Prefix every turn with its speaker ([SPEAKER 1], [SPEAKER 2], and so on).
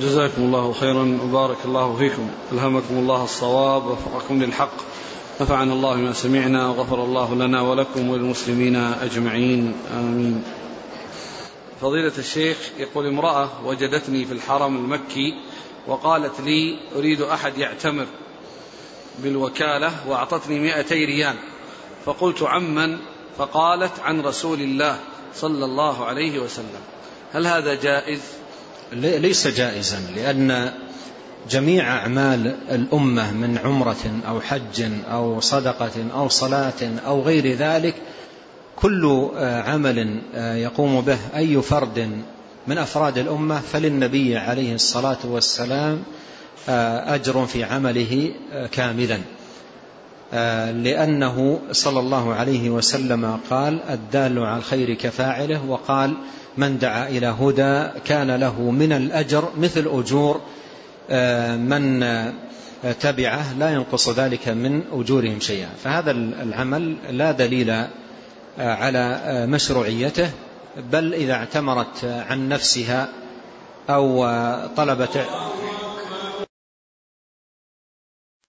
[SPEAKER 1] جزاكم الله خيرا وبارك الله فيكم. ألهمكم الله الصواب ووفقكم للحق. نفعنا الله بما سمعنا وغفر الله لنا ولكم وللمسلمين أجمعين. آمين. فضيلة الشيخ يقول امرأة وجدتني في الحرم المكي وقالت لي أريد أحد يعتمر بالوكالة وأعطتني مئتي ريال. فقلت عمن فقالت عن رسول الله صلى الله عليه وسلم. هل هذا جائز؟
[SPEAKER 2] ليس جائزا لأن جميع أعمال الأمة من عمرة أو حج أو صدقة أو صلاة أو غير ذلك كل عمل يقوم به أي فرد من أفراد الأمة فللنبي عليه الصلاة والسلام أجر في عمله كاملا. لأنه صلى الله عليه وسلم قال الدال على الخير كفاعله وقال من دعا إلى هدى كان له من الأجر مثل أجور من تبعه لا ينقص ذلك من أجورهم شيئا. فهذا العمل لا دليل على مشروعيته بل إذا اعتمرت عن نفسها أو طلبت